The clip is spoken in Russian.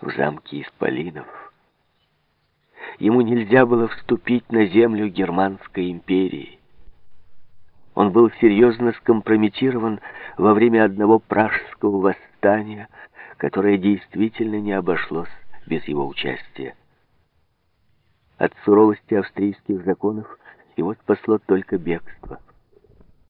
в замке Исполинов. Ему нельзя было вступить на землю Германской империи. Он был серьезно скомпрометирован во время одного пражского восстания, которое действительно не обошлось без его участия. От суровости австрийских законов его спасло только бегство –